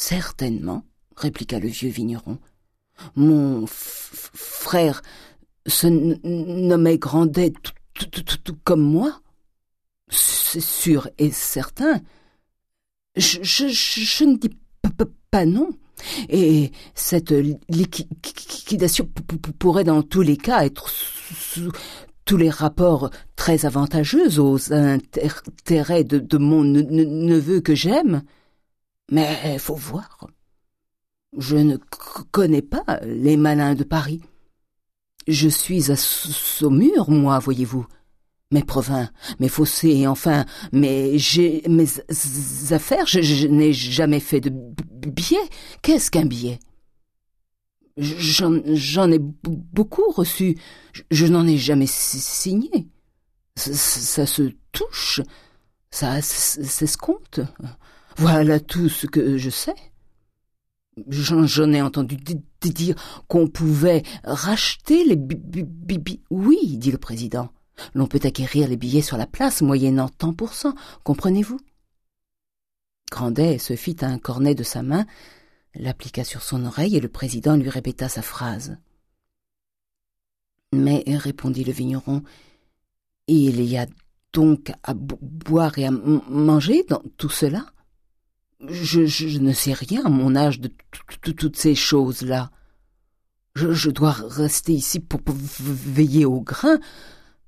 Certainement, répliqua le vieux vigneron. Mon frère se nommait Grandet tout comme moi. C'est sûr et certain. Je, ne dis pas non. Et cette liquidation pourrait dans tous les cas être sous tous les rapports très avantageux aux intérêts de, mon neveu que j'aime. Mais faut voir. Je ne connais pas les malins de Paris. Je suis à Saumur, moi, voyez-vous mes provins, mes fossés, enfin, mes, mes affaires, je, n'ai jamais fait de billet. Qu'est-ce qu'un billet? J'en ai beaucoup reçu, je, n'en ai jamais signé. Ça, se touche, ça s'escompte. Voilà tout ce que je sais. J'en ai entendu dire qu'on pouvait racheter les bibis. Oui, dit le président. L'on peut acquérir les billets sur la place moyennant tant pour cent, comprenez-vous? Grandet se fit un cornet de sa main, l'appliqua sur son oreille et le président lui répéta sa phrase. Mais, répondit le vigneron, il y a donc à boire et à manger dans tout cela? Je, ne sais rien à mon âge de toutes ces choses-là. Je, dois rester ici pour veiller au grain,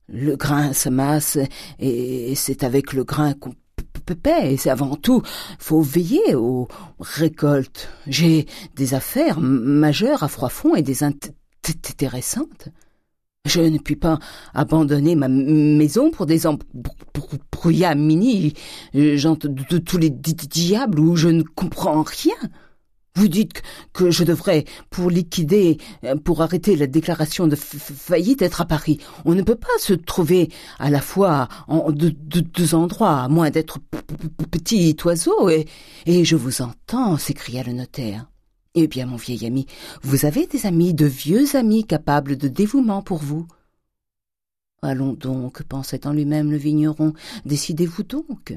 le grain se masse et c'est avec le grain qu'on paie. Et c'est avant tout, faut veiller aux récoltes. J'ai des affaires majeures à Froidfond et des intéressantes. Je ne puis pas abandonner ma maison pour des embrouillamini, gens de tous les diables où je ne comprends rien. Vous dites que je devrais, pour liquider, euh, pour arrêter la déclaration de faillite, être à Paris. On ne peut pas se trouver à la fois en deux, endroits, à moins d'être petit oiseau, et je vous entends, s'écria le notaire. Eh bien, mon vieil ami, vous avez des amis, de vieux amis capables de dévouement pour vous. Allons donc, pensait en lui-même le vigneron, décidez-vous donc.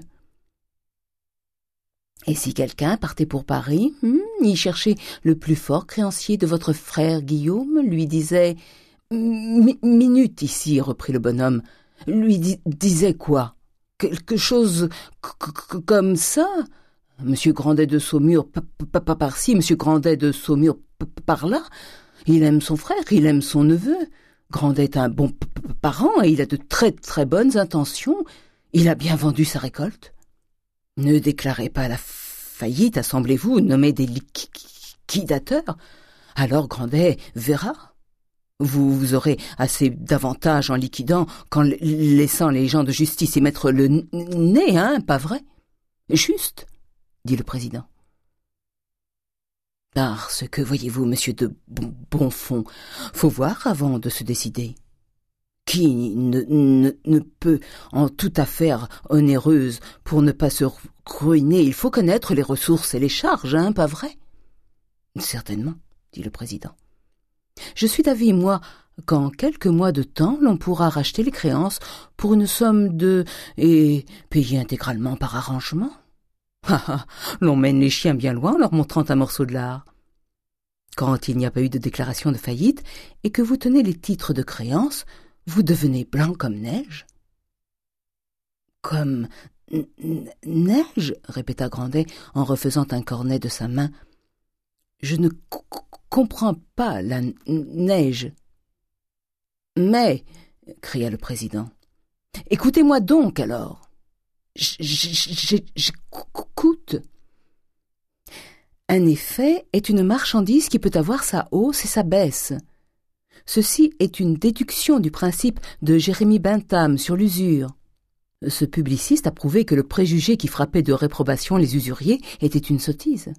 Et si quelqu'un partait pour Paris, hmm, y cherchait le plus fort créancier de votre frère Guillaume, lui disait Minute ici, reprit le bonhomme. Lui disait quoi? Quelque chose comme ça? Monsieur Grandet de Saumur, pas par-ci, Monsieur Grandet de Saumur, par-là. Il aime son frère, il aime son neveu. Grandet est un bon parent et il a de très très bonnes intentions. Il a bien vendu sa récolte. Ne déclarez pas la faillite, assemblez-vous, nommez des liquidateurs. Alors Grandet verra. Vous, vous aurez assez d'avantages en liquidant qu'en laissant les gens de justice y mettre le nez, hein, pas vrai? Juste, dit le président. Parce que, voyez-vous, monsieur de Bonfond, faut voir avant de se décider. Qui ne, ne, ne, peut, en toute affaire onéreuse, pour ne pas se ruiner, il faut connaître les ressources et les charges, hein, pas vrai? Certainement, dit le président. Je suis d'avis, moi, qu'en quelques mois de temps, l'on pourra racheter les créances pour une somme de... et payer intégralement par arrangement. L'on mène les chiens bien loin en leur montrant un morceau de l'art. Quand il n'y a pas eu de déclaration de faillite et que vous tenez les titres de créance, vous devenez blanc comme neige. Comme neige répéta Grandet en refaisant un cornet de sa main. Je ne comprends pas la neige. Mais, cria le président, écoutez-moi donc alors. J'écoute. Un effet est une marchandise qui peut avoir sa hausse et sa baisse. Ceci est une déduction du principe de Jérémie Bentham sur l'usure. Ce publiciste a prouvé que le préjugé qui frappait de réprobation les usuriers était une sottise.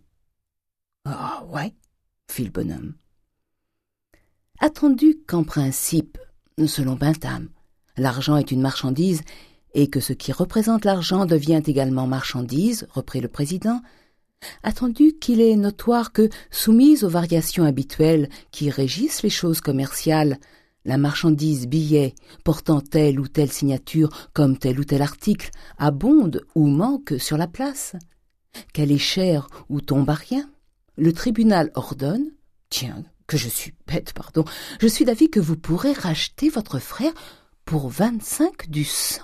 Ah ouais, fit le bonhomme. Attendu qu'en principe, selon Bentham, l'argent est une marchandise et que ce qui représente l'argent devient également marchandise, reprit le président, attendu qu'il est notoire que, soumise aux variations habituelles qui régissent les choses commerciales, la marchandise billet portant telle ou telle signature comme tel ou tel article abonde ou manque sur la place, qu'elle est chère ou tombe à rien, le tribunal ordonne, tiens, que je suis bête, pardon, je suis d'avis que vous pourrez racheter votre frère pour vingt-cinq du sang.